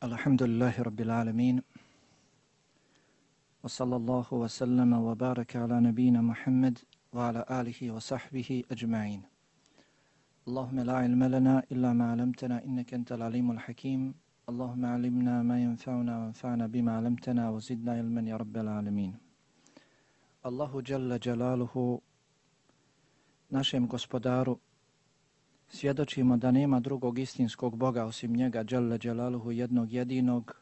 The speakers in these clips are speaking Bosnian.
Alhamdulillahirabbil alamin Wa sallallahu wa sallama wa baraka ala وسلم Muhammad wa ala alihi wa sahbihi ajma'in. Allahumma la ilma lana illa ma 'allamtana innaka antal alimul hakim. Allahumma 'allimna ma yanfa'una wanfa'na bima 'allamtana wa zidna ilman ya رب Alamin. Allahu Jalla Jalaluhu našem gospodaru svjedočimo da nema drugog istinskog Boga osim njega, Đalla Đalaluhu, jednog jedinog,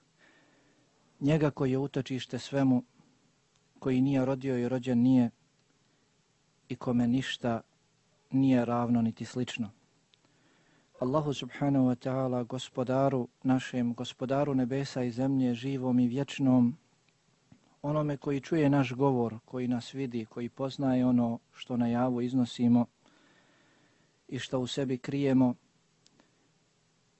njega koji je utočište svemu, koji nije rodio i rođen nije i kome ništa nije ravno niti slično. Allahu subhanahu wa ta'ala, gospodaru našem, gospodaru nebesa i zemlje, živom i vječnom, onome koji čuje naš govor, koji nas vidi, koji poznaje ono što na javu iznosimo, i što u sebi krijemo.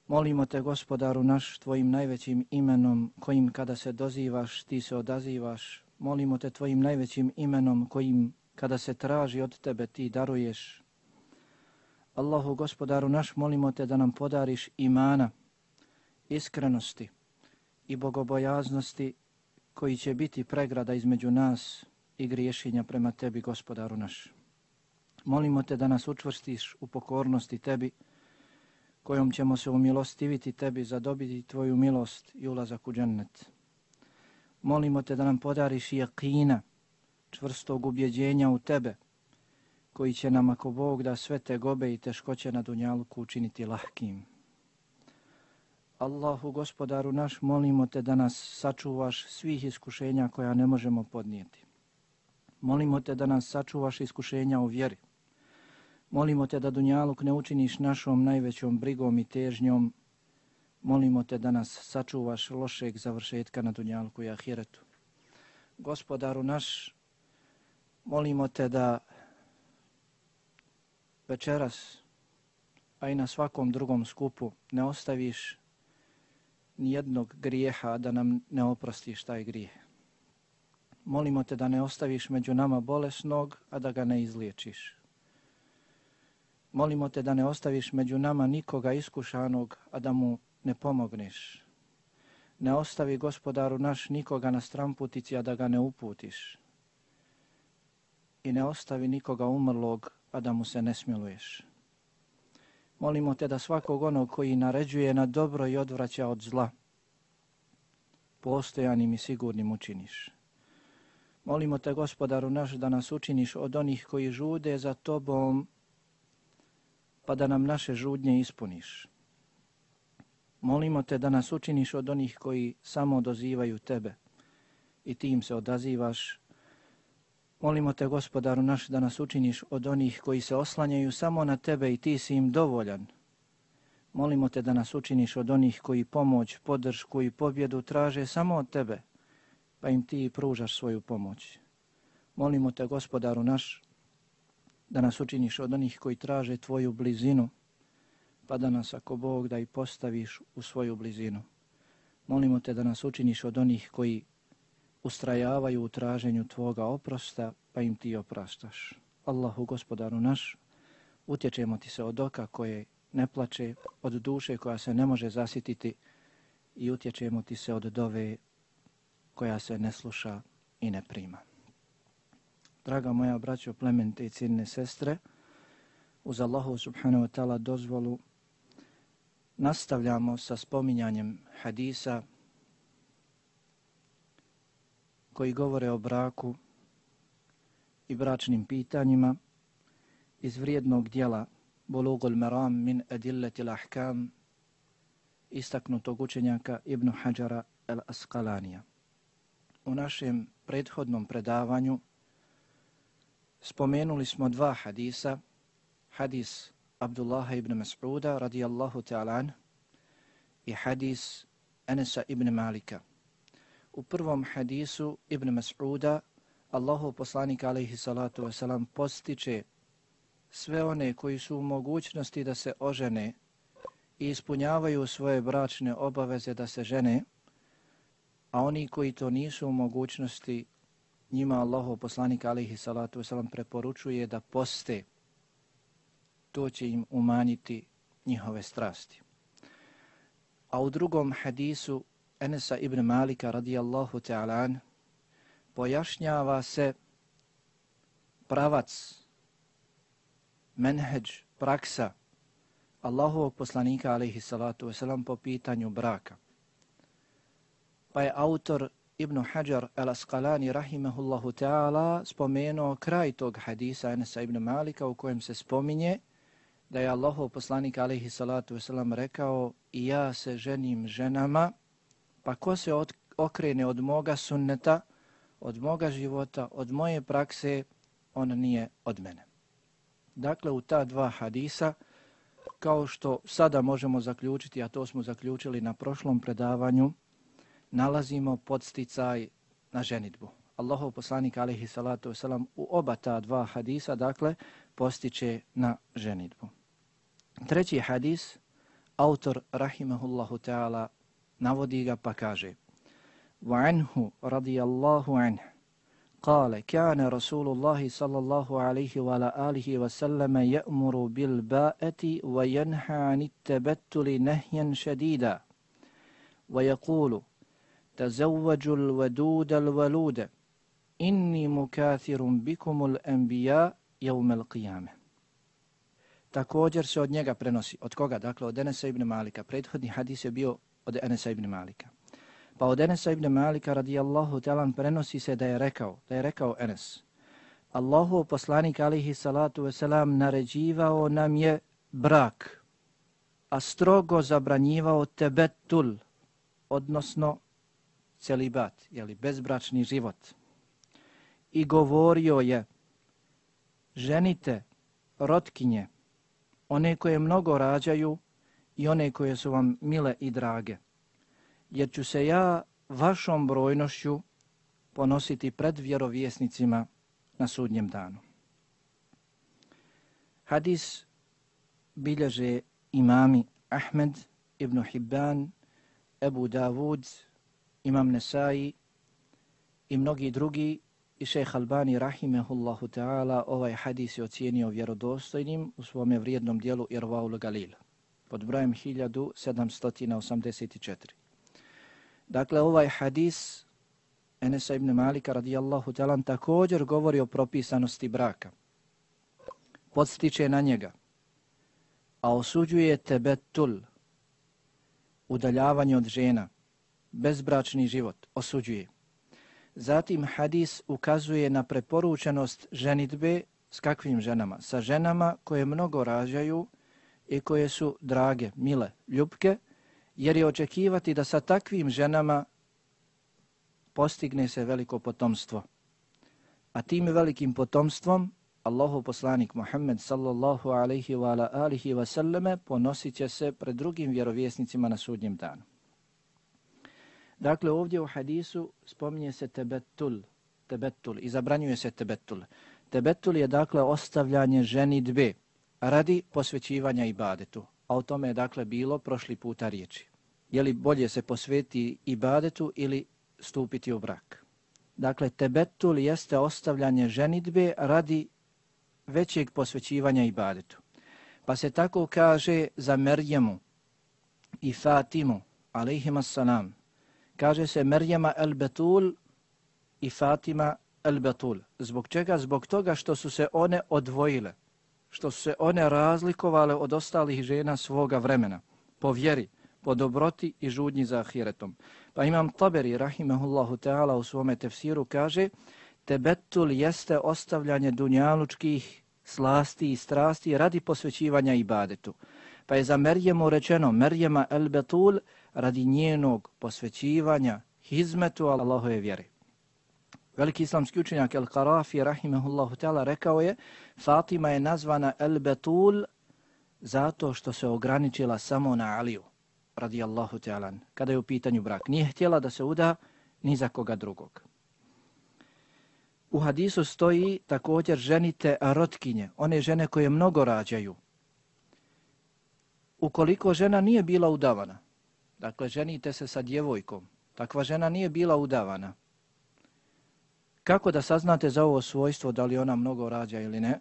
Molimo te, gospodaru naš, tvojim najvećim imenom, kojim kada se dozivaš, ti se odazivaš. Molimo te tvojim najvećim imenom, kojim kada se traži od tebe, ti daruješ. Allahu, gospodaru naš, molimo te da nam podariš imana, iskrenosti i bogobojaznosti, koji će biti pregrada između nas i griješenja prema tebi, gospodaru naš. Molimo te da nas učvrstiš u pokornosti tebi, kojom ćemo se umilostiviti tebi za dobiti tvoju milost i ulazak u džennet. Molimo te da nam podariš jakina, čvrstog ubjeđenja u tebe, koji će nam ako Bog da sve te gobe i teškoće na dunjalku učiniti lahkim. Allahu gospodaru naš, molimo te da nas sačuvaš svih iskušenja koja ne možemo podnijeti. Molimo te da nas sačuvaš iskušenja u vjeri. Molimo te da Dunjaluk ne učiniš našom najvećom brigom i težnjom. Molimo te da nas sačuvaš lošeg završetka na Dunjaluku i Ahiretu. Gospodaru naš, molimo te da večeras, a i na svakom drugom skupu, ne ostaviš ni jednog grijeha da nam ne oprostiš taj grijeh. Molimo te da ne ostaviš među nama bolesnog, a da ga ne izliječiš. Molimo te da ne ostaviš među nama nikoga iskušanog, a da mu ne pomogneš. Ne ostavi gospodaru naš nikoga na stramputici, a da ga ne uputiš. I ne ostavi nikoga umrlog, a da mu se ne smiluješ. Molimo te da svakog onog koji naređuje na dobro i odvraća od zla, postojanim i sigurnim učiniš. Molimo te, gospodaru naš, da nas učiniš od onih koji žude za tobom, pa da nam naše žudnje ispuniš. Molimo te da nas učiniš od onih koji samo dozivaju tebe i ti im se odazivaš. Molimo te, gospodaru naš, da nas učiniš od onih koji se oslanjaju samo na tebe i ti si im dovoljan. Molimo te da nas učiniš od onih koji pomoć, podršku i pobjedu traže samo od tebe, pa im ti pružaš svoju pomoć. Molimo te, gospodaru naš, da nas učiniš od onih koji traže tvoju blizinu, pa da nas, ako Bog, da i postaviš u svoju blizinu. Molimo te da nas učiniš od onih koji ustrajavaju u traženju tvoga oprosta, pa im ti opraštaš. Allahu, gospodaru naš, utječemo ti se od oka koje ne plače, od duše koja se ne može zasititi i utječemo ti se od dove koja se ne sluša i ne prima. Draga moja braćo, plemente i ciljne sestre, uz Allahu subhanahu wa ta'ala dozvolu nastavljamo sa spominjanjem hadisa koji govore o braku i bračnim pitanjima iz vrijednog dijela Bulugul Meram min Adillati l-Ahkam istaknutog učenjaka Ibnu Hajara el-Asqalanija. U našem prethodnom predavanju spomenuli smo dva hadisa, hadis Abdullaha ibn Mas'uda radijallahu ta'ala i hadis Anasa ibn Malika. U prvom hadisu ibn Mas'uda Allahu poslanik alaihi salatu wasalam postiče sve one koji su u mogućnosti da se ožene i ispunjavaju svoje bračne obaveze da se žene, a oni koji to nisu u mogućnosti njima Allahov poslanik alihi salatu wasalam preporučuje da poste. To će im umanjiti njihove strasti. A u drugom hadisu Enesa ibn Malika radijallahu ta'ala an, pojašnjava se pravac, menheđ, praksa Allahovog poslanika alaihi salatu wasalam po pitanju braka. Pa je autor Ibn Hajar al-Asqalani rahimahullahu ta'ala spomenuo kraj tog hadisa Enesa ibn Malika u kojem se spominje da je Allahov poslanik alaihi salatu wasalam rekao i ja se ženim ženama, pa ko se od, okrene od moga sunneta, od moga života, od moje prakse, on nije od mene. Dakle, u ta dva hadisa, kao što sada možemo zaključiti, a to smo zaključili na prošlom predavanju, nalazimo podsticaj na ženitbu. Allahov poslanik alaihi salatu wasalam u oba ta dva hadisa, dakle, postiče na ženitbu. Treći hadis, autor rahimahullahu ta'ala navodi ga pa kaže وعنه رضي الله عنه قال كان رسول الله صلى الله عليه وعلى آله وسلم يأمر بالباءة وينهى عن التبتل نهيا شديدا ويقول تزوجوا الودود الولود إني مكاثر بكم الأنبياء يوم القيامة Također se od njega prenosi. Od koga? Dakle, od Enesa ibn Malika. Prethodni hadis je bio od Enesa ibn Malika. Pa od Enesa ibn Malika radijallahu talan prenosi se da je rekao, da je rekao Enes. Allahu poslanik alihi salatu wasalam naređivao nam je brak, a strogo zabranjivao tebetul, odnosno celibat, jeli bezbračni život. I govorio je, ženite rotkinje, one koje mnogo rađaju i one koje su vam mile i drage. Jer ću se ja vašom brojnošću ponositi pred vjerovjesnicima na sudnjem danu. Hadis bilježe imami Ahmed ibn Hibban, Ebu Davud, imam Nesai i mnogi drugi i šejh Albani rahimehullahu ta'ala ovaj hadis je ocijenio vjerodostojnim u svome vrijednom dijelu Irvaul Galil pod brojem 1784. Dakle, ovaj hadis Enesa ibn Malika radijallahu ta'ala također govori o propisanosti braka. Podstiče na njega, a osuđuje tebetul, udaljavanje od žena, bezbračni život, osuđuje. Zatim hadis ukazuje na preporučenost ženitbe s kakvim ženama? Sa ženama koje mnogo rađaju i koje su drage, mile, ljubke, jer je očekivati da sa takvim ženama postigne se veliko potomstvo. A tim velikim potomstvom Allahu poslanik Muhammed sallallahu alaihi wa alihi wa sallame ponosit će se pred drugim vjerovjesnicima na sudnjem danu. Dakle, ovdje u hadisu spominje se tebetul, tebetul i zabranjuje se tebetul. Tebetul je dakle ostavljanje ženitbe radi posvećivanja ibadetu. A o tome je dakle bilo prošli puta riječi. Je li bolje se posveti ibadetu ili stupiti u brak? Dakle, tebetul jeste ostavljanje ženitbe radi većeg posvećivanja ibadetu. Pa se tako kaže za Merjemu i Fatimu, alaihimassalam, kaže se Merjema el Betul i Fatima el Betul. Zbog čega? Zbog toga što su se one odvojile, što su se one razlikovale od ostalih žena svoga vremena, po vjeri, po dobroti i žudnji za ahiretom. Pa imam Taberi, rahimahullahu ta'ala, u svome tefsiru kaže Tebetul jeste ostavljanje dunjalučkih slasti i strasti radi posvećivanja ibadetu. Pa je za Merjemu rečeno Merjema el Betul, radi njenog posvećivanja hizmetu Allahove vjere. Veliki islamski učenjak El-Karafi, rahimahullahu ta'ala, rekao je Fatima je nazvana El-Betul zato što se ograničila samo na Aliju, radijallahu ta'ala, kada je u pitanju brak. Nije htjela da se uda ni za koga drugog. U hadisu stoji također ženite rotkinje, one žene koje mnogo rađaju. Ukoliko žena nije bila udavana, Dakle, ženite se sa djevojkom. Takva žena nije bila udavana. Kako da saznate za ovo svojstvo, da li ona mnogo rađa ili ne?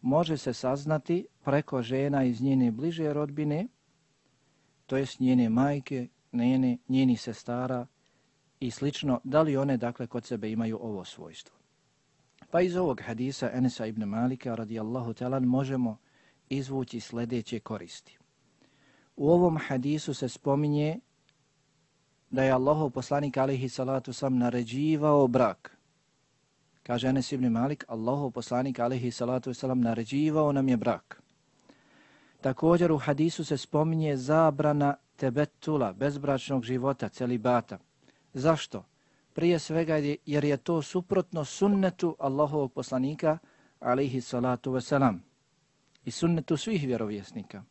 Može se saznati preko žena iz njene bliže rodbine, to jest njene majke njene, njeni sestara i slično, da li one dakle kod sebe imaju ovo svojstvo. Pa iz ovog hadisa Enesa ibn Malika radijallahu talan možemo izvući sljedeće koristi. U ovom hadisu se spominje da je Allahov poslanik alihi salatu sam naređivao brak. Kaže Anas ibn Malik, Allahov poslanik alihi salatu sam naređivao nam je brak. Također u hadisu se spominje zabrana tebetula, bezbračnog života, celibata. Zašto? Prije svega jer je to suprotno sunnetu Allahovog poslanika alihi salatu wasalam i sunnetu svih vjerovjesnika.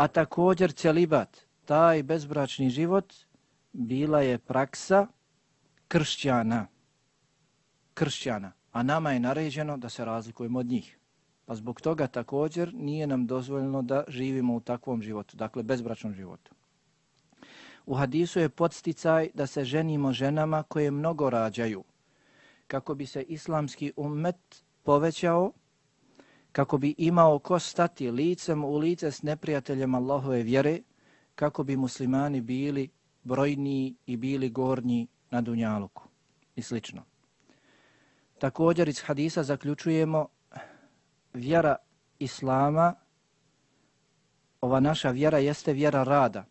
A također celibat, taj bezbračni život, bila je praksa kršćana. Kršćana. A nama je naređeno da se razlikujemo od njih. Pa zbog toga također nije nam dozvoljeno da živimo u takvom životu, dakle bezbračnom životu. U hadisu je podsticaj da se ženimo ženama koje mnogo rađaju, kako bi se islamski umet povećao, kako bi imao ko stati licem u lice s neprijateljem Allahove vjere, kako bi muslimani bili brojniji i bili gornji na Dunjaluku i slično. Također iz hadisa zaključujemo vjera Islama, ova naša vjera jeste vjera rada,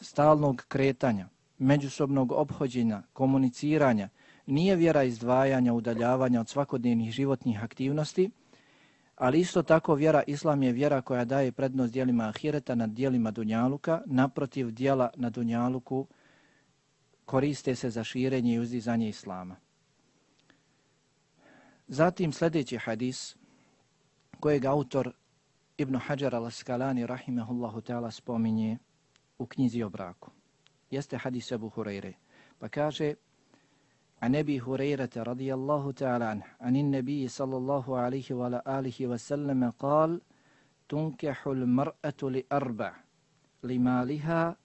stalnog kretanja, međusobnog obhođenja, komuniciranja, nije vjera izdvajanja, udaljavanja od svakodnevnih životnih aktivnosti, ali isto tako vjera Islam je vjera koja daje prednost dijelima ahireta nad dijelima Dunjaluka, naprotiv dijela na Dunjaluku koriste se za širenje i uzdizanje Islama. Zatim sljedeći hadis kojeg autor Ibn Hajar al-Skalani rahimehullahu ta'ala spominje u knjizi o braku. Jeste hadis Abu Hurajre. Pa kaže عن أبي هريرة رضي الله تعالى عنه عن النبي صلى الله عليه وعلى آله وسلم قال تنكح المرأة لأربع لمالها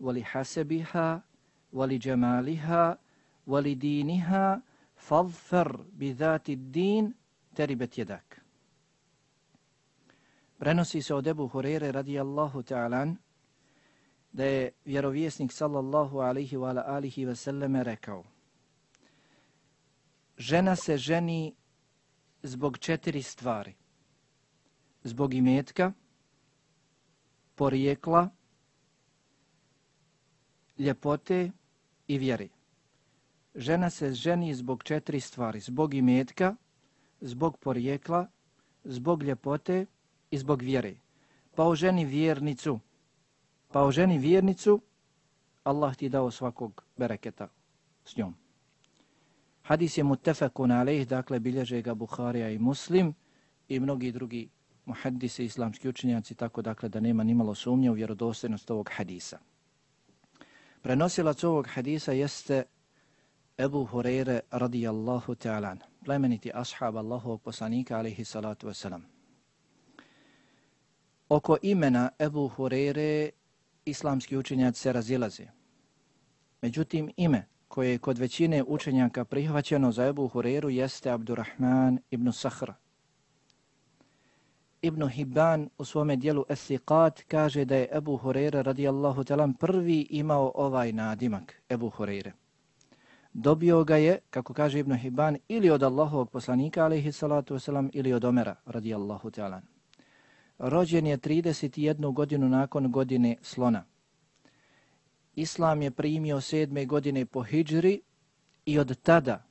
ولحسبها ولجمالها ولدينها فاظفر بذات الدين تربت يدك Prenosi se od Ebu Hurere radijallahu ta'alan da je vjerovjesnik sallallahu alihi wa alihi wa sallame rekao žena se ženi zbog četiri stvari. Zbog imetka, porijekla, ljepote i vjeri. Žena se ženi zbog četiri stvari. Zbog imetka, zbog porijekla, zbog ljepote i zbog vjere. Pa o ženi vjernicu, pa o ženi vjernicu, Allah ti dao svakog bereketa s njom. Hadis je mutefakun alejh, dakle bilježe ga Buharija i Muslim i mnogi drugi muhaddisi islamski učenjaci, tako dakle da nema nimalo sumnje u vjerodostojnost ovog hadisa. Prenosilac ovog hadisa jeste Ebu Hureyre radijallahu ta'ala, plemeniti ashab Allahovog poslanika alaihi salatu wasalam. Oko imena Ebu Hureyre islamski učenjaci se razilaze. Međutim, ime koje je kod većine učenjaka prihvaćeno za Ebu Hureru jeste Abdurrahman ibn Sahr. Ibn Hibban u svome dijelu Esiqat kaže da je Ebu Hureyre radijallahu talan prvi imao ovaj nadimak Ebu Hureyre. Dobio ga je, kako kaže Ibn Hibban, ili od Allahovog poslanika alaihi salatu wasalam ili od Omera radijallahu talan. Rođen je 31 godinu nakon godine slona. Islam je primio sedme godine po hijđri i od tada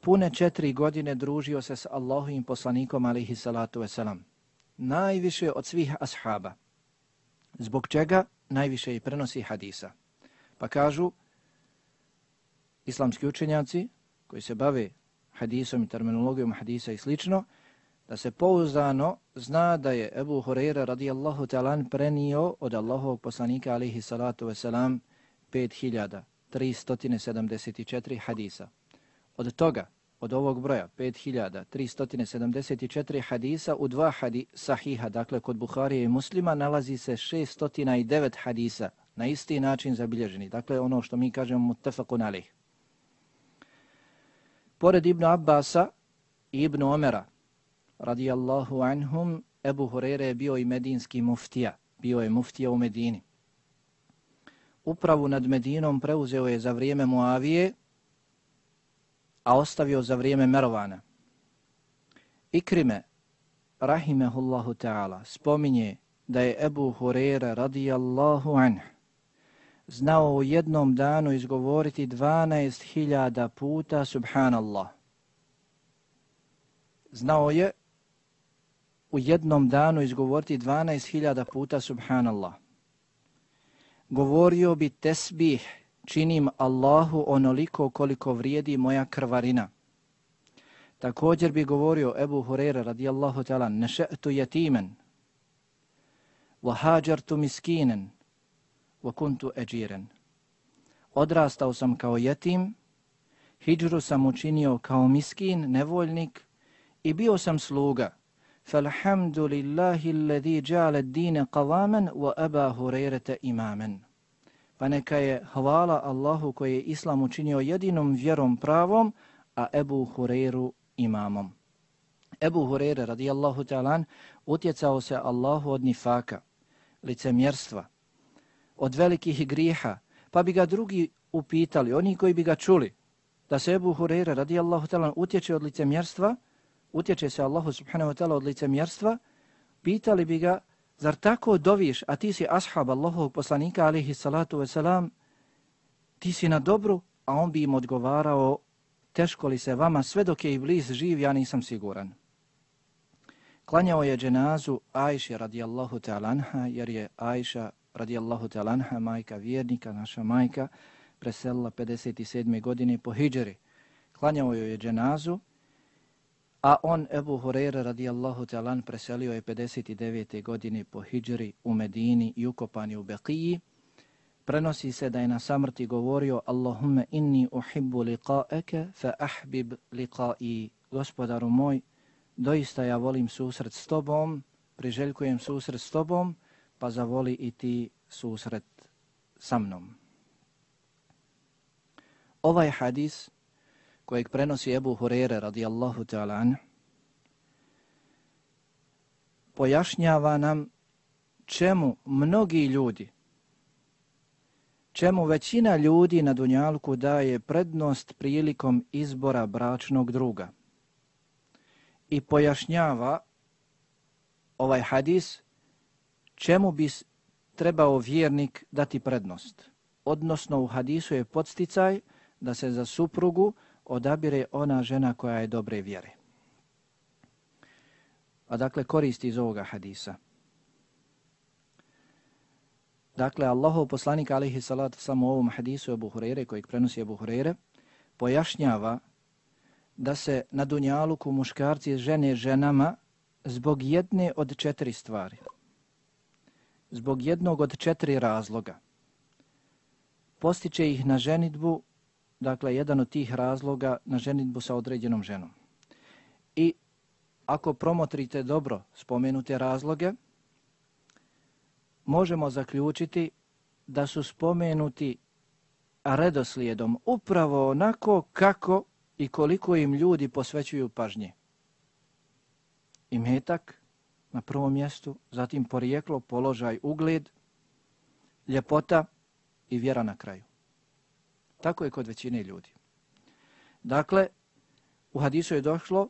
pune četiri godine družio se s Allahovim poslanikom alihi salatu wasalam. Najviše od svih ashaba. Zbog čega najviše i prenosi hadisa. Pa kažu islamski učenjaci koji se bave hadisom i terminologijom hadisa i slično, da se pouzdano zna da je Ebu Hureyre radijallahu talan prenio od Allahovog poslanika alihi salatu wasalam 5374 hadisa. Od toga, od ovog broja, 5374 hadisa u dva hadi sahiha, dakle kod Buharije i muslima, nalazi se 609 hadisa na isti način zabilježeni. Dakle, ono što mi kažemo mutafakun alih. Pored Ibnu Abbasa i Ibnu Omera, radijallahu anhum, Ebu Hurere je bio i medinski muftija, bio je muftija u Medini. upravu nad Medinom preuzeo je za vrijeme Muavije, a ostavio za vrijeme Merovana. Ikrime, rahimehullahu ta'ala, spominje da je Ebu Hurere radijallahu anh znao u jednom danu izgovoriti 12.000 puta subhanallah. Znao je u jednom danu izgovoriti 12.000 puta subhanallah. Govorio bi tesbih, činim Allahu onoliko koliko vrijedi moja krvarina. Također bi govorio Ebu Hureyre radijallahu ta'ala, neše'tu jetimen, vahađartu miskinen, vakuntu eđiren. Odrastao sam kao jetim, hijđru sam učinio kao miskin, nevoljnik i bio sam sluga. فَالْحَمْدُ لِلَّهِ الَّذِي جَعَلَ الدِّينَ قَوَامًا وَأَبَا هُرَيْرَةَ إِمَامًا Pa neka je hvala Allahu koji je Islam učinio jedinom vjerom pravom, a Ebu Hureyru imamom. Ebu Hureyre radijallahu ta'alan utjecao se Allahu od nifaka, licemjerstva, od velikih grijeha, pa bi ga drugi upitali, oni koji bi ga čuli, da se Ebu Hureyre radijallahu ta'ala utječe od licemjerstva, utječe se Allahu subhanahu wa ta'ala od licemjerstva, pitali bi ga, zar tako doviš, a ti si ashab Allahovog poslanika alihi salatu wasalam, ti si na dobru, a on bi im odgovarao, teško li se vama, sve dok je Iblis živ, ja nisam siguran. Klanjao je dženazu Ajše radijallahu ta'lanha, jer je Ajša radijallahu ta'lanha, majka vjernika, naša majka, preselila 57. godine po hijđeri. Klanjao joj je dženazu, a on, Ebu Hureyre radijallahu ta'lan, preselio je 59. godine po Hidžri u Medini i ukopan je u Beqiji. Prenosi se da je na samrti govorio Allahumme inni uhibbu liqa'eke fa ahbib liqa'i. Gospodaru moj, doista ja volim susret s tobom, priželjkujem susret s tobom, pa zavoli i ti susret sa mnom. Ovaj hadis kojeg prenosi Ebu Hurere radijallahu ta'ala an, pojašnjava nam čemu mnogi ljudi, čemu većina ljudi na Dunjalku daje prednost prilikom izbora bračnog druga – i pojašnjava ovaj hadis čemu bi trebao vjernik dati prednost. Odnosno u hadisu je podsticaj da se za suprugu odabire ona žena koja je dobre vjere. A dakle koristi iz ovoga hadisa. Dakle, Allahov poslanik alihi salatu samo u ovom hadisu Ebu Hureyre, kojeg prenosi Abu Hurere, pojašnjava da se na Dunjaluku muškarci žene ženama zbog jedne od četiri stvari. Zbog jednog od četiri razloga. Postiče ih na ženitbu, dakle jedan od tih razloga na ženitbu sa određenom ženom. I ako promotrite dobro spomenute razloge, možemo zaključiti da su spomenuti redoslijedom upravo onako kako i koliko im ljudi posvećuju pažnje. I metak na prvom mjestu, zatim porijeklo, položaj, ugled, ljepota i vjera na kraju. Tako je kod većine ljudi. Dakle, u hadisu je došlo,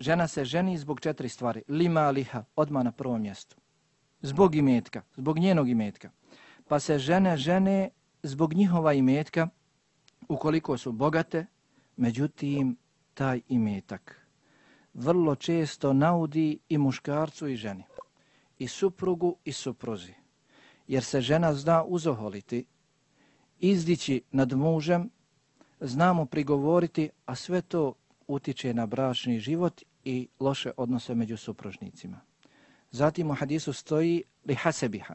žena se ženi zbog četiri stvari. Lima liha, odma na prvom mjestu. Zbog imetka, zbog njenog imetka. Pa se žene žene zbog njihova imetka, ukoliko su bogate, Međutim, taj imetak vrlo često naudi i muškarcu i ženi, i suprugu i supruzi, jer se žena zna uzoholiti, izdići nad mužem, znamo prigovoriti, a sve to utiče na bračni život i loše odnose među supružnicima. Zatim u hadisu stoji li hasebiha.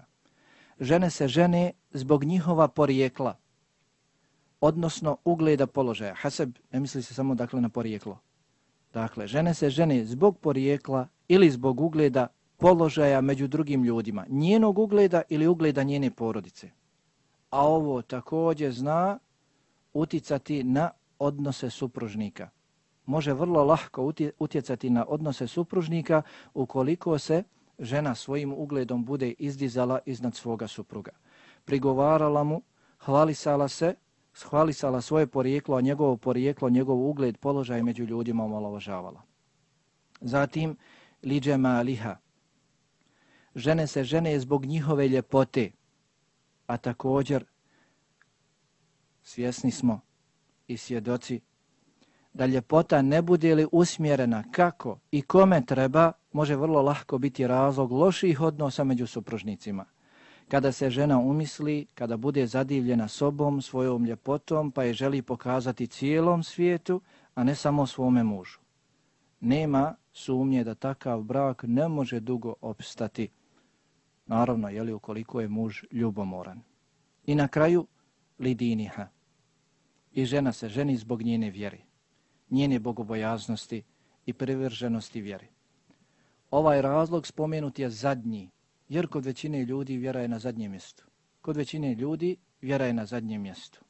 Žene se žene zbog njihova porijekla, odnosno ugleda položaja. Haseb ne misli se samo dakle na porijeklo. Dakle, žene se žene zbog porijekla ili zbog ugleda položaja među drugim ljudima. Njenog ugleda ili ugleda njene porodice. A ovo također zna uticati na odnose supružnika. Može vrlo lahko utjecati na odnose supružnika ukoliko se žena svojim ugledom bude izdizala iznad svoga supruga prigovarala mu, hvalisala se, hvalisala svoje porijeklo, a njegovo porijeklo, njegov ugled, položaj među ljudima omalovažavala. Zatim, liđe maliha. Žene se žene zbog njihove ljepote, a također svjesni smo i svjedoci da ljepota ne bude li usmjerena kako i kome treba, može vrlo lahko biti razlog loših odnosa među supružnicima. Kada se žena umisli, kada bude zadivljena sobom, svojom ljepotom, pa je želi pokazati cijelom svijetu, a ne samo svome mužu. Nema sumnje da takav brak ne može dugo opstati. Naravno, jeli, ukoliko je muž ljubomoran. I na kraju, lidiniha. I žena se ženi zbog njene vjeri, njene bogobojaznosti i privrženosti vjeri. Ovaj razlog spomenut je zadnji, jer kod većine ljudi vjera je na zadnjem mjestu. Kod većine ljudi vjera je na zadnjem mjestu.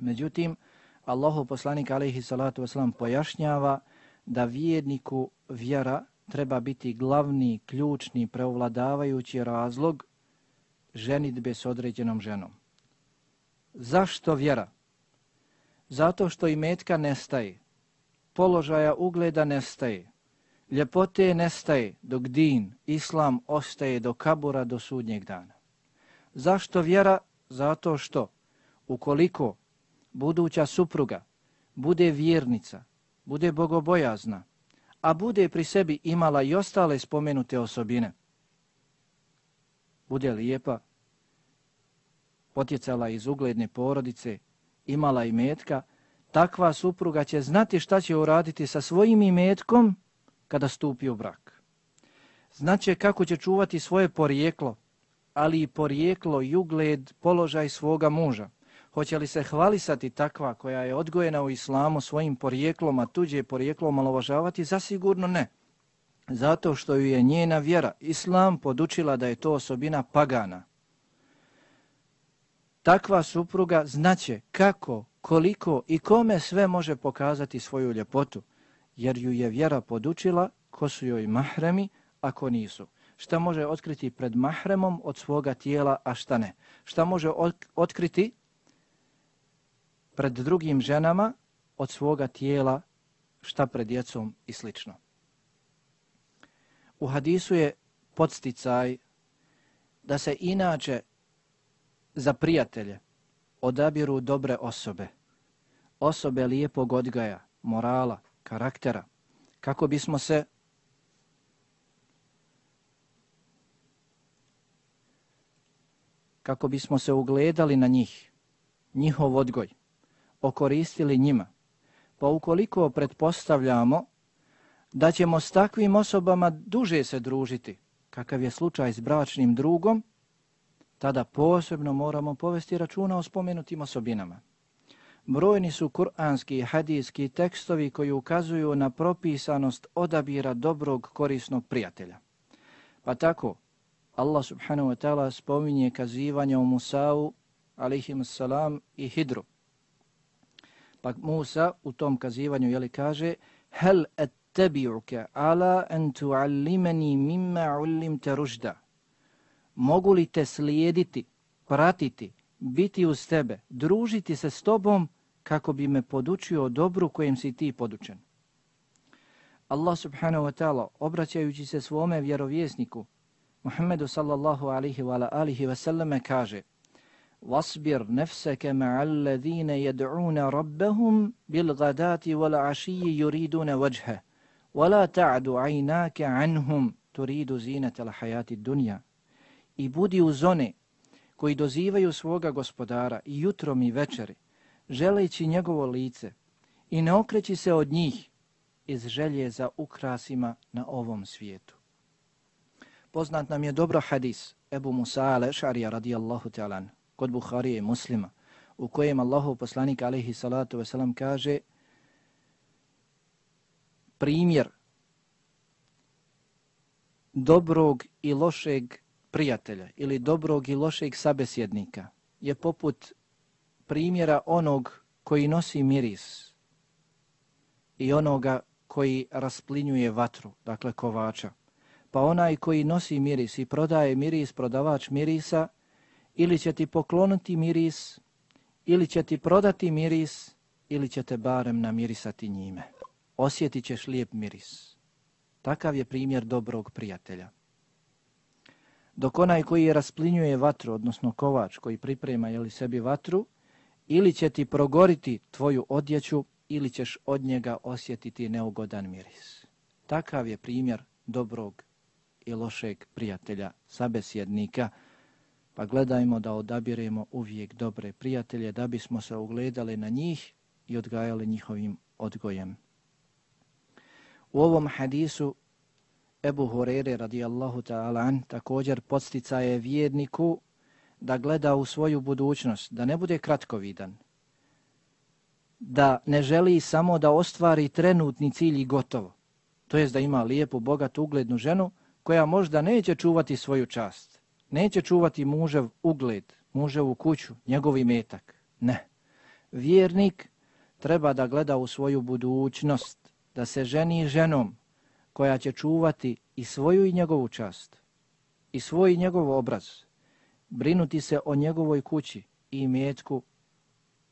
Međutim, Allahu poslanik alaihi salatu wasalam pojašnjava da vjerniku vjera treba biti glavni, ključni, preovladavajući razlog ženitbe s određenom ženom. Zašto vjera? Zato što i metka nestaje, položaja ugleda nestaje, ljepote nestaje dok din, islam, ostaje do kabura do sudnjeg dana. Zašto vjera? Zato što ukoliko buduća supruga bude vjernica, bude bogobojazna, a bude pri sebi imala i ostale spomenute osobine, bude lijepa, potjecala iz ugledne porodice, imala i metka, takva supruga će znati šta će uraditi sa svojim imetkom kada stupi u brak. Znaće kako će čuvati svoje porijeklo, ali i porijeklo i ugled položaj svoga muža. Hoće li se hvalisati takva koja je odgojena u islamu svojim porijeklom, a tuđe porijeklo malovažavati? Zasigurno ne. Zato što ju je njena vjera, islam, podučila da je to osobina pagana. Takva supruga znaće kako, koliko i kome sve može pokazati svoju ljepotu, jer ju je vjera podučila ko su joj mahremi, ako nisu. Šta može otkriti pred mahremom od svoga tijela, a šta ne? Šta može otkriti pred drugim ženama od svoga tijela, šta pred djecom i slično. U hadisu je podsticaj da se inače za prijatelje odabiru dobre osobe, osobe lijepog odgaja, morala, karaktera, kako bismo se kako bismo se ugledali na njih, njihov odgoj, okoristili njima. Pa ukoliko pretpostavljamo da ćemo s takvim osobama duže se družiti, kakav je slučaj s bračnim drugom, tada posebno moramo povesti računa o spomenutim osobinama. Brojni su kuranski i hadijski tekstovi koji ukazuju na propisanost odabira dobrog korisnog prijatelja. Pa tako, Allah subhanahu wa ta'ala spominje kazivanje o Musa'u, alihim salam, i Hidru. Pa Musa u tom kazivanju jeli kaže Hel ettebi'uke ala en tu'allimeni mimma ullimte ružda. Mogu li te slijediti, pratiti, biti uz tebe, družiti se s tobom kako bi me podučio dobru kojem si ti podučen. Allah subhanahu wa ta'ala obraćajući se svome vjerovjesniku Muhammedu sallallahu alihi wa alihi wa sallame kaže واصبر نفسك مع الذين يدعون ربهم بالغداة والعشي يريدون وجهه ولا تعد عيناك عنهم تريد زينة الحياة الدنيا i budi uz one koji dozivaju svoga gospodara i jutrom i večeri, želeći njegovo lice i ne okreći se od njih iz želje za ukrasima na ovom svijetu. Poznat nam je dobro hadis Ebu Musa al-Ešarija radijallahu ta'ala kod Buharije i muslima, u kojem Allahov poslanik alaihi salatu wasalam kaže primjer dobrog i lošeg prijatelja ili dobrog i lošeg sabesjednika je poput primjera onog koji nosi miris i onoga koji rasplinjuje vatru, dakle kovača. Pa onaj koji nosi miris i prodaje miris, prodavač mirisa, ili će ti pokloniti miris, ili će ti prodati miris, ili će te barem namirisati njime. Osjetit ćeš lijep miris. Takav je primjer dobrog prijatelja. Dok onaj koji rasplinjuje vatru, odnosno kovač koji priprema jeli sebi vatru, ili će ti progoriti tvoju odjeću, ili ćeš od njega osjetiti neugodan miris. Takav je primjer dobrog i lošeg prijatelja, sabesjednika, pa gledajmo da odabiremo uvijek dobre prijatelje da bismo se ugledali na njih i odgajali njihovim odgojem. U ovom hadisu Ebu Hurere radijallahu ta'ala an također podstica je vjerniku da gleda u svoju budućnost, da ne bude kratkovidan, da ne želi samo da ostvari trenutni cilj i gotovo, to jest da ima lijepu, bogatu, uglednu ženu koja možda neće čuvati svoju čast, neće čuvati mužev ugled, muževu kuću, njegovi metak. Ne. Vjernik treba da gleda u svoju budućnost, da se ženi ženom koja će čuvati i svoju i njegovu čast, i svoj i njegov obraz, brinuti se o njegovoj kući i metku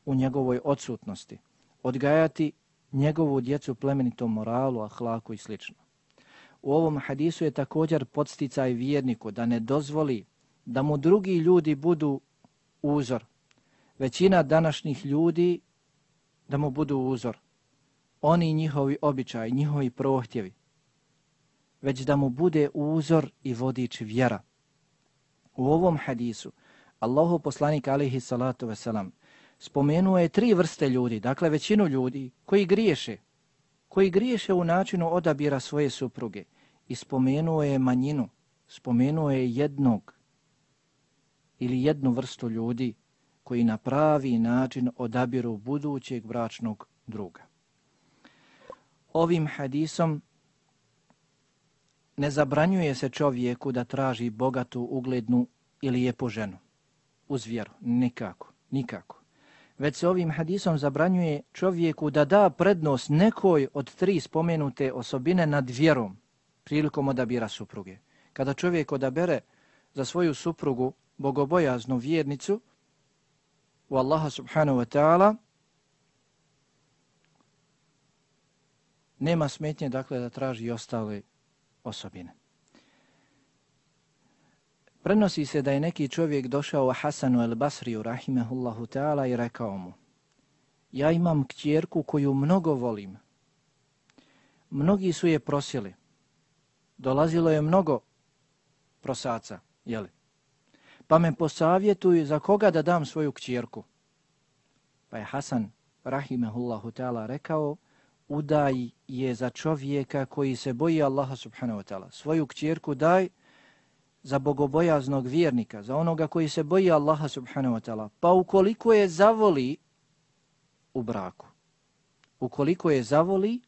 u njegovoj odsutnosti, odgajati njegovu djecu plemenitom moralu, ahlaku i slično. U ovom hadisu je također podsticaj vjerniku da ne dozvoli da mu drugi ljudi budu uzor. Većina današnjih ljudi da mu budu uzor. Oni njihovi običaj, njihovi prohtjevi. Već da mu bude uzor i vodič vjera. U ovom hadisu Allahu poslanik alihi salatu veselam spomenuo je tri vrste ljudi, dakle većinu ljudi koji griješe, koji griješe u načinu odabira svoje supruge i spomenuo je manjinu, spomenuo je jednog ili jednu vrstu ljudi koji na pravi način odabiru budućeg bračnog druga. Ovim hadisom ne zabranjuje se čovjeku da traži bogatu, uglednu ili lijepu ženu. Uz vjeru. Nikako. Nikako. Već se ovim hadisom zabranjuje čovjeku da da prednost nekoj od tri spomenute osobine nad vjerom prilikom odabira supruge. Kada čovjek odabere za svoju suprugu bogobojaznu vjernicu u Allaha subhanahu wa ta'ala, nema smetnje dakle da traži i ostale osobine. Prenosi se da je neki čovjek došao Hasanu el Basriju, rahimehullahu ta'ala, i rekao mu, ja imam kćerku koju mnogo volim. Mnogi su je prosili. Dolazilo je mnogo prosaca, jeli? Pa me posavjetuju za koga da dam svoju kćerku. Pa je Hasan, rahimehullahu ta'ala, rekao, udaj je za čovjeka koji se boji Allaha subhanahu wa ta'ala. Svoju kćerku daj za bogobojaznog vjernika, za onoga koji se boji Allaha subhanahu wa ta'ala. Pa ukoliko je zavoli u braku, ukoliko je zavoli,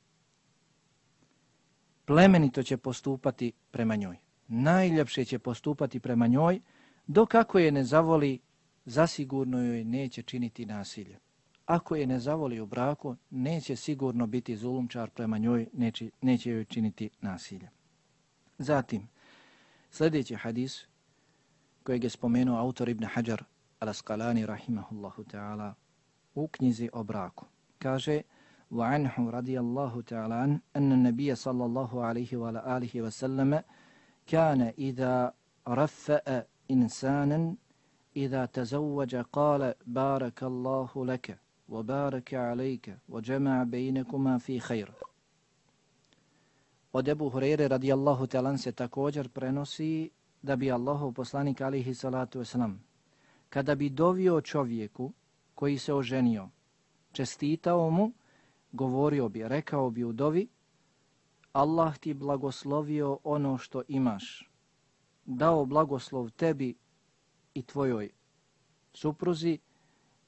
plemenito će postupati prema njoj. Najljepše će postupati prema njoj, dok ako je ne zavoli, zasigurno joj neće činiti nasilje ako je ne zavoli u braku, neće sigurno biti zulumčar prema njoj, neće, neće joj činiti nasilje. Zatim, sljedeći hadis kojeg je spomenuo autor Ibn Hajar al-Asqalani rahimahullahu ta'ala u knjizi o braku. Kaže, وعنه رضي الله تعالى عنه أن النبي صلى الله عليه وآله وسلم كان إذا رفأ إنسانا إذا تزوج قال بارك الله لك وبارك عليك وجمع بينكما في خير. Od Ebu Hureyre radijallahu talan se također prenosi da bi Allahov poslanik alihi salatu wasalam kada bi dovio čovjeku koji se oženio, čestitao mu, govorio bi, rekao bi u dovi, Allah ti blagoslovio ono što imaš, dao blagoslov tebi i tvojoj supruzi,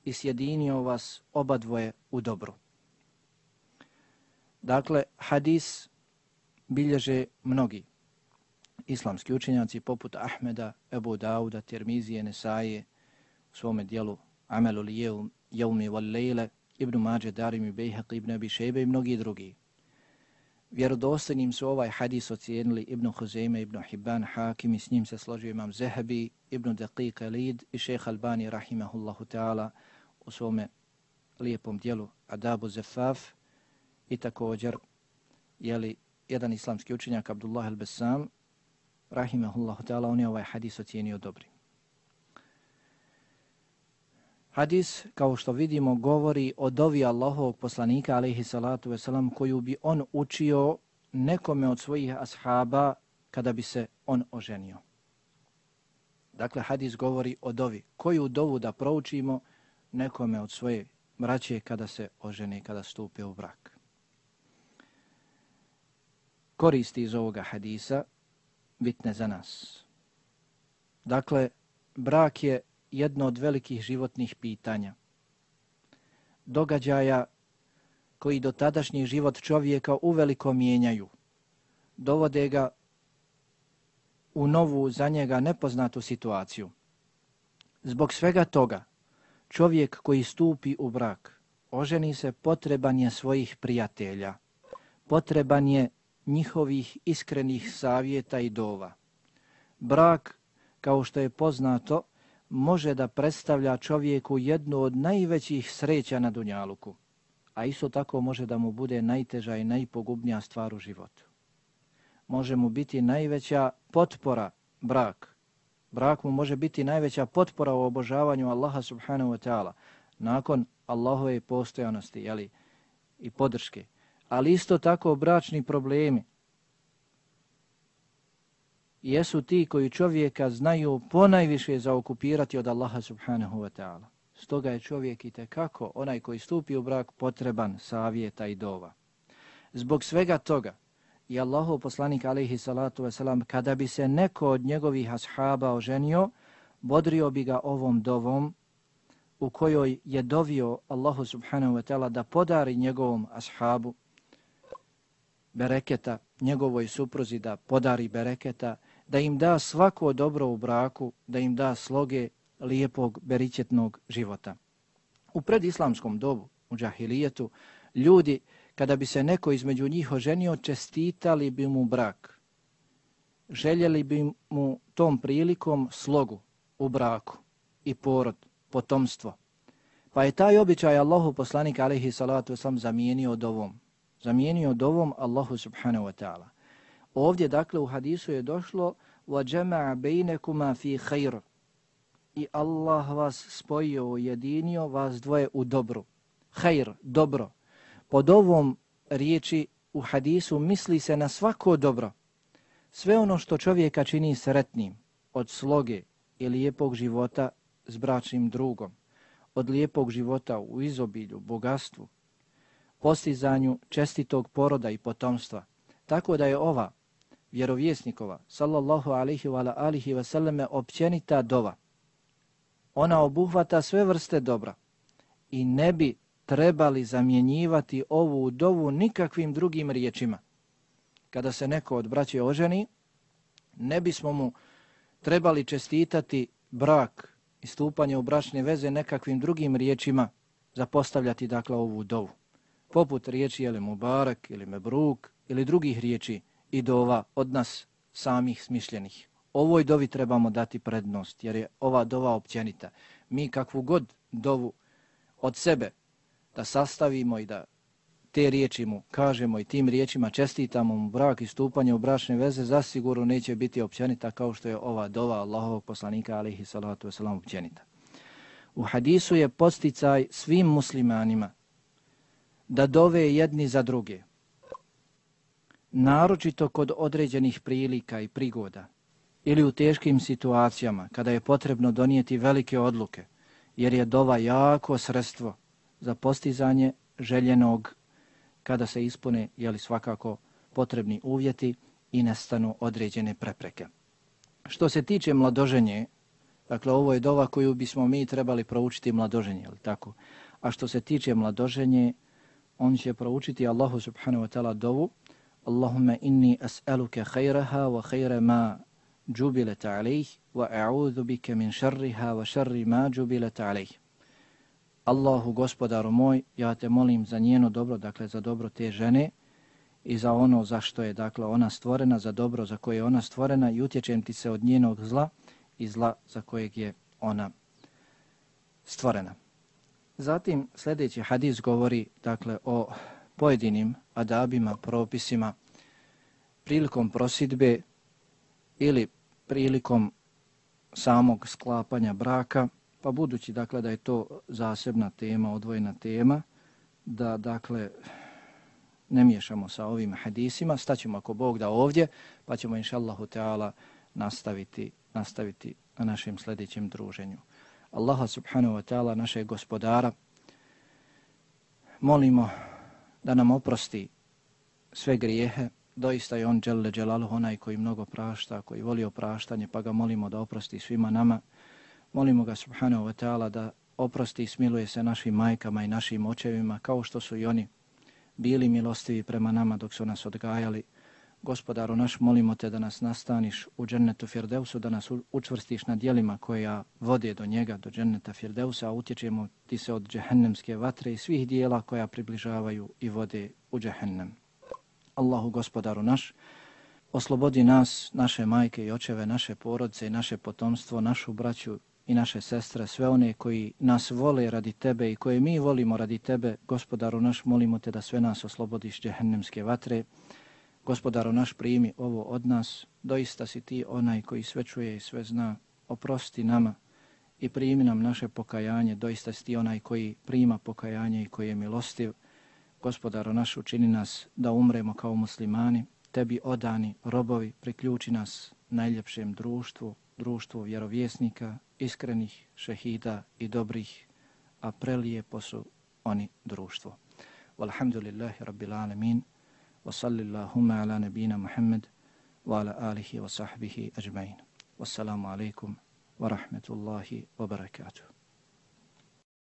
i sjedinio vas oba dvoje u dobru. Dakle, hadis bilježe mnogi islamski učenjaci poput Ahmeda, Ebu Dauda, Tirmizije, Nesaje, u svome dijelu Amelu li Jevmi wal Lejle, Ibn Mađe, Darim i Bejhaq, Ibn Abi Šebe i mnogi drugi. Vjerodostojnim su ovaj hadis ocijenili Ibn Huzeyme, Ibn Hibban, Hakim i s njim se složio imam Zehebi, Ibn Daqiq Alid i šeha Albani rahimahullahu ta'ala u svome lijepom dijelu Adabu Zefaf i također jeli jedan islamski učenjak Abdullah al-Bessam rahimahullahu ta'ala on je ovaj hadis ocijenio dobrim. Hadis, kao što vidimo, govori o dovi Allahovog poslanika, alaihi salatu wasalam, koju bi on učio nekome od svojih ashaba kada bi se on oženio. Dakle, hadis govori o dovi. Koju dovu da proučimo nekome od svoje braće kada se ožene, kada stupe u brak. Koristi iz ovoga hadisa bitne za nas. Dakle, brak je jedno od velikih životnih pitanja. Događaja koji do tadašnji život čovjeka uveliko mijenjaju. Dovode ga u novu za njega nepoznatu situaciju. Zbog svega toga, čovjek koji stupi u brak, oženi se potreban je svojih prijatelja, potreban je njihovih iskrenih savjeta i dova. Brak, kao što je poznato, može da predstavlja čovjeku jednu od najvećih sreća na Dunjaluku, a isto tako može da mu bude najteža i najpogubnija stvar u životu. Može mu biti najveća potpora brak. Brak mu može biti najveća potpora u obožavanju Allaha subhanahu wa ta'ala nakon Allahove postojanosti jeli, i podrške. Ali isto tako bračni problemi, jesu ti koji čovjeka znaju ponajviše zaokupirati od Allaha subhanahu wa ta'ala. Stoga je čovjek i tekako onaj koji stupi u brak potreban savjeta i dova. Zbog svega toga i Allahov poslanik alaihi salatu wasalam kada bi se neko od njegovih ashaba oženio, bodrio bi ga ovom dovom u kojoj je dovio Allahu subhanahu wa ta'ala da podari njegovom ashabu bereketa, njegovoj supruzi da podari bereketa, da im da svako dobro u braku, da im da sloge lijepog beričetnog života. U predislamskom dobu, u džahilijetu, ljudi, kada bi se neko između njih oženio, čestitali bi mu brak. Željeli bi mu tom prilikom slogu u braku i porod, potomstvo. Pa je taj običaj Allahu poslanik alaihi salatu sam zamijenio dovom Zamijenio dovom Allahu subhanahu wa ta'ala. Ovdje, dakle, u hadisu je došlo وَجَمَعَ بَيْنَكُمَا فِي خَيْرُ I Allah vas spojio, ujedinio vas dvoje u dobru. Hajr, dobro. Pod ovom riječi u hadisu misli se na svako dobro. Sve ono što čovjeka čini sretnim, od sloge i lijepog života s bračnim drugom, od lijepog života u izobilju, bogatstvu, postizanju čestitog poroda i potomstva. Tako da je ova vjerovjesnikova, sallallahu alihi wa alihi wa sallame, općenita dova. Ona obuhvata sve vrste dobra i ne bi trebali zamjenjivati ovu dovu nikakvim drugim riječima. Kada se neko od braće oženi, ne bismo mu trebali čestitati brak i stupanje u bračne veze nekakvim drugim riječima zapostavljati dakle ovu dovu. Poput riječi ili mubarak ili mebruk ili drugih riječi i dova od nas samih smišljenih. Ovoj dovi trebamo dati prednost jer je ova dova općenita. Mi kakvu god dovu od sebe da sastavimo i da te riječi mu kažemo i tim riječima čestitamo mu brak i stupanje u bračne veze, zasigurno neće biti općenita kao što je ova dova Allahovog poslanika alihi salatu wasalam općenita. U hadisu je posticaj svim muslimanima da dove jedni za druge, naročito kod određenih prilika i prigoda ili u teškim situacijama kada je potrebno donijeti velike odluke, jer je dova jako sredstvo za postizanje željenog kada se ispune jeli svakako potrebni uvjeti i nestanu određene prepreke. Što se tiče mladoženje, dakle ovo je dova koju bismo mi trebali proučiti mladoženje, ali tako? A što se tiče mladoženje, on će proučiti Allahu subhanahu wa ta'ala dovu Allahumma inni as'aluka khayraha wa khayra ma jubilat alayh wa a'udhu bika min sharriha wa sharri ma jubilat alayh. Allahu gospodaru moj, ja te molim za njeno dobro, dakle za dobro te žene i za ono za što je dakle ona stvorena, za dobro za koje je ona stvorena i utječem ti se od njenog zla i zla za kojeg je ona stvorena. Zatim sljedeći hadis govori dakle o pojedinim adabima, propisima prilikom prosidbe ili prilikom samog sklapanja braka, pa budući dakle da je to zasebna tema, odvojena tema, da dakle ne miješamo sa ovim hadisima, staćemo ako Bog da ovdje, pa ćemo inšallahu Teala nastaviti, nastaviti na našem sljedećem druženju. Allaha subhanahu wa ta'ala, našeg gospodara, molimo da nam oprosti sve grijehe, doista je on dželle dželaluhu onaj koji mnogo prašta, koji voli opraštanje, pa ga molimo da oprosti svima nama. Molimo ga subhanahu wa ta'ala da oprosti i smiluje se našim majkama i našim očevima, kao što su i oni bili milostivi prema nama dok su nas odgajali. Gospodaru naš, molimo te da nas nastaniš u džennetu Firdevsu, da nas učvrstiš na dijelima koja vode do njega, do dženneta Firdevsa, a utječemo ti se od džehennemske vatre i svih dijela koja približavaju i vode u džehennem. Allahu gospodaru naš, oslobodi nas, naše majke i očeve, naše porodce i naše potomstvo, našu braću i naše sestre, sve one koji nas vole radi tebe i koje mi volimo radi tebe, gospodaru naš, molimo te da sve nas oslobodiš džehennemske vatre. Gospodaro naš, primi ovo od nas, doista si ti onaj koji sve čuje i sve zna, oprosti nama i primi nam naše pokajanje, doista si ti onaj koji prima pokajanje i koji je milostiv. Gospodaro naš, učini nas da umremo kao muslimani, tebi odani robovi, priključi nas najljepšem društvu, društvu vjerovjesnika, iskrenih šehida i dobrih, a prelijepo su oni društvo. Walhamdulillahi rabbil alamin, وصلى اللهم على نبينا محمد وعلى آله وصحبه أجمعين والسلام عليكم ورحمة الله وبركاته